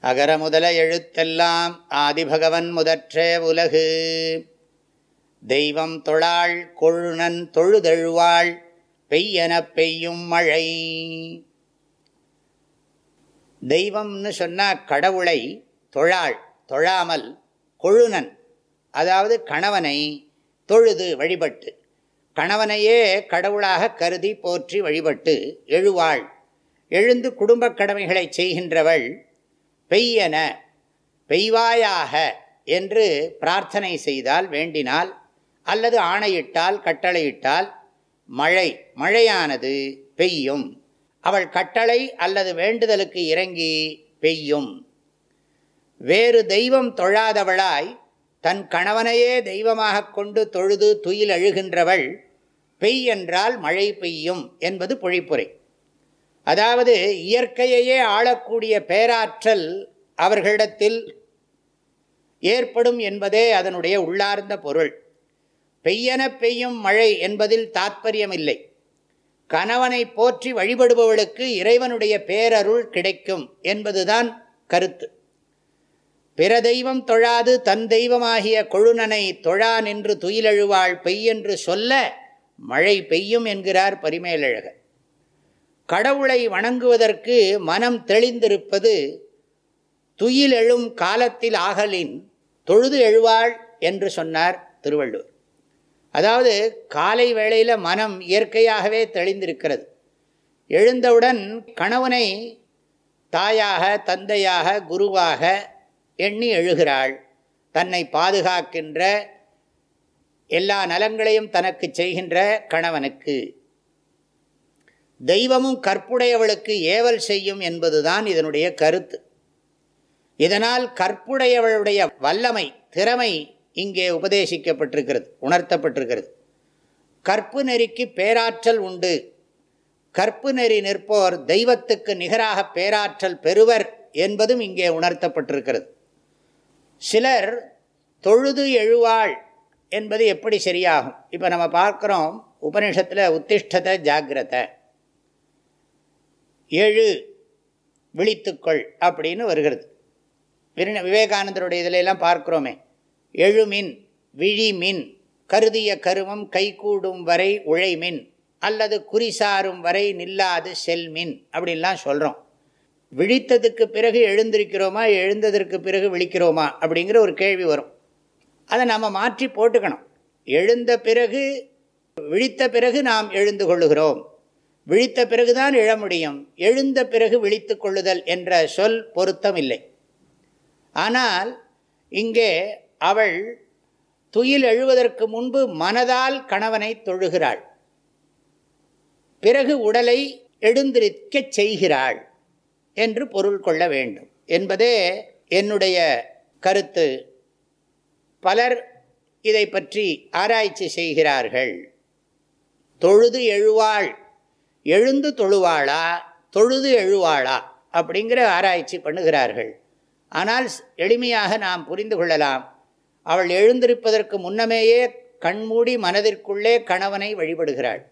அகர முதல எழுத்தெல்லாம் ஆதிபகவன் முதற்றே உலகு. தெய்வம் தொழாள் கொழுணன் தொழுதெழுவாள் பெய்யெனப் பெய்யும் மழை. தெய்வம்னு சொன்னால் கடவுளை தொழாள் தொழாமல் கொழுணன் அதாவது கணவனை தொழுது வழிபட்டு கணவனையே கடவுளாக கருதி போற்றி வழிபட்டு எழுவாள். எழுந்து குடும்பக் கடமைகளை செய்கின்றவள் பெய்யன பெய்வாயாக என்று பிரார்த்தனை செய்தால் வேண்டினால் அல்லது ஆணையிட்டால் கட்டளையிட்டால் மழை மழையானது பெய்யும். அவள் கட்டளை அல்லது வேண்டுதலுக்கு இறங்கி பெய்யும். வேறு தெய்வம் தொழாதவளாய் தன் கணவனையே தெய்வமாக கொண்டு தொழுது துயில் அழுகின்றவள் பெய் என்றால் மழை பெய்யும் என்பது பொழிப்புரை. அதாவது இயற்கையையே ஆளக்கூடிய பேராற்றல் அவர்களிடத்தில் ஏற்படும் என்பதே அதனுடைய உள்ளார்ந்த பொருள். பெய்யன பெய்யும் மழை என்பதில் தாத்பரியமில்லை. கணவனை போற்றி வழிபடுபவளுக்கு இறைவனுடைய பேரருள் கிடைக்கும் என்பதுதான் கருத்து. பிற தெய்வம் தொழாது தன் தெய்வமாகிய கொழுனனை தொழா நின்று துயிலெழுவாள் பெய்யென்று சொல்ல மழை பெய்யும் என்கிறார் பரிமேலழகர். கடவுளை வணங்குவதற்கு மனம் தெளிந்திருப்பது துயில் எழும் காலத்தில் ஆகலின் தொழுது எழுவாள் என்று சொன்னார் திருவள்ளுவர். அதாவது காலை வேளையில் மனம் இயற்கையாகவே தெளிந்திருக்கிறது. எழுந்தவுடன் கணவனை தாயாக தந்தையாக குருவாக எண்ணி எழுகிறாள். தன்னை பாதுகாக்கின்ற எல்லா நலங்களையும் தனக்கு செய்கின்ற கணவனுக்கு. தெய்வமும் கற்புடையவளுக்கு ஏவல் செய்யும் என்பதுதான் இதனுடைய கருத்து. இதனால் கற்புடையவளுடைய வல்லமை திறமை இங்கே உபதேசிக்கப்பட்டிருக்கிறது உணர்த்தப்பட்டிருக்கிறது. கற்பு நெறிக்கு பேராற்றல் உண்டு. கற்பு நெறி நிற்போர் தெய்வத்துக்கு நிகராக பேராற்றல் பெறுவர் என்பதும் இங்கே உணர்த்தப்பட்டிருக்கிறது. சிலர் தொழுது எழுவாள் என்பது எப்படி சரியாகும்? இப்போ நம்ம பார்க்குறோம் உபனிஷத்தில் உத்திஷ்டத்தை ஜாகிரத எழு விழித்துக்கொள் அப்படின்னு வருகிறது. விவேகானந்தருடைய இதிலெல்லாம் பார்க்குறோமே. எழுமின் விழிமின் கருதிய கருமம் கைகூடும் வரை உழைமின் அல்லது குறிசாரும் வரை நில்லாது செல்மின் அப்படின்லாம் சொல்கிறோம் விழித்ததுக்கு பிறகு எழுந்திருக்கிறோமா எழுந்ததற்கு பிறகு விழிக்கிறோமா அப்படிங்கிற ஒரு கேள்வி வரும். அதை நாம் மாற்றி போட்டுக்கணும். எழுந்த பிறகு விழித்த பிறகு நாம் எழுந்து கொள்ளுகிறோம். விழித்த பிறகுதான் எழ முடியும். எழுந்த பிறகு விழித்து கொள்ளுதல் என்ற சொல் பொருத்தம் இல்லை ஆனால் இங்கே அவள் துயில் எழுவதற்கு முன்பு மனதால் கணவனை தொழுகிறாள். பிறகு உடலை எழுந்திருக்கச் செய்கிறாள் என்று பொருள் கொள்ள வேண்டும். என்பதே என்னுடைய கருத்து. பலர் இதை பற்றி ஆராய்ச்சி செய்கிறார்கள். தொழுது எழுவாள் எழுந்து தொழுவாளா? தொழுது எழுவாளா? அப்படிங்கிற ஆராய்ச்சி பண்ணுகிறார்கள். ஆனால் எளிமையாக நாம் புரிந்து கொள்ளலாம். அவள் எழுந்திருப்பதற்கு முன்னமேயே கண்மூடி மனதிற்குள்ளே கணவனை வழிபடுகிறாள்.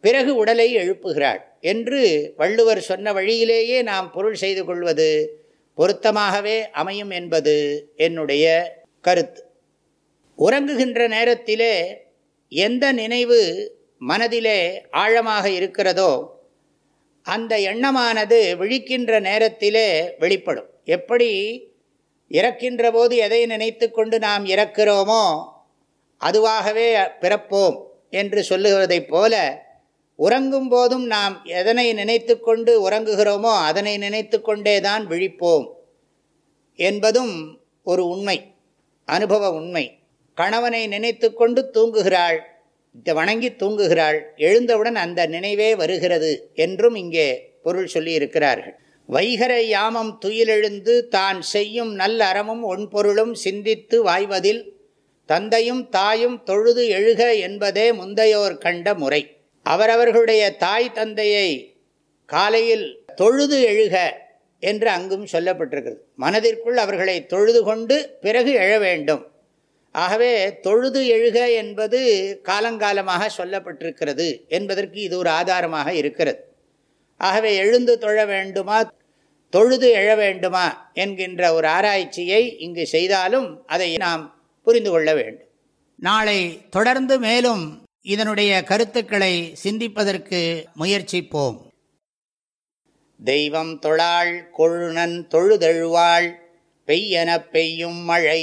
பிறகு உடலை எழுப்புகிறாள். என்று வள்ளுவர் சொன்ன வழியிலேயே நாம் பொருள் செய்து கொள்வது பொருத்தமாகவே அமையும் என்பது என்னுடைய கருத்து. உறங்குகின்ற நேரத்திலே எந்த நினைவு மனதிலே ஆழமாக இருக்கிறதோ அந்த எண்ணமானது விழிக்கின்ற நேரத்திலே வெளிப்படும். எப்படி? இறக்கின்ற போது எதை நினைத்து கொண்டு நாம் இறக்கிறோமோ அதுவாகவே பிறப்போம் என்று சொல்லுவதைப் போல உறங்கும் போதும் நாம் எதனை நினைத்து கொண்டு உறங்குகிறோமோ அதனை நினைத்து கொண்டே தான் விழிப்போம் என்பதும் ஒரு உண்மை அனுபவ உண்மை. கணவனை நினைத்து கொண்டு தூங்குகிறாள் வணங்கி தூங்குகிறாள். எழுந்தவுடன் அந்த நினைவே வருகிறது என்றும் இங்கே பொருள் சொல்லியிருக்கிறார்கள். வைகரை யாமம் துயிலெழுந்து தான் செய்யும் நல்ல அறமும் ஒன்பொருளும் சிந்தித்து வாய்வதில் தந்தையும் தாயும் தொழுது எழுக என்பதே முந்தையோர் கண்ட முறை. அவரவர்களுடைய தாய் தந்தையை காலையில் தொழுது எழுக என்று அங்கும் சொல்லப்பட்டிருக்கிறது. மனதிற்குள் அவர்களை தொழுது கொண்டு பிறகு எழ வேண்டும். ஆகவே தொழுது எழுக என்பது காலங்காலமாக சொல்லப்பட்டிருக்கிறது என்பதற்கு இது ஒரு ஆதாரமாக இருக்கிறது. ஆகவே எழுந்து தொழ வேண்டுமா தொழுது எழ வேண்டுமா என்கின்ற ஒரு ஆராய்ச்சியை இங்கு செய்தாலும் அதை நாம் புரிந்து கொள்ள வேண்டும். நாளை தொடர்ந்து மேலும் இதனுடைய கருத்துக்களை சிந்திப்பதற்கு முயற்சிப்போம். தெய்வம் தொழாள் கொழுநன் தொழுதழுவாள் பெய்யன பெய்யும் மழை.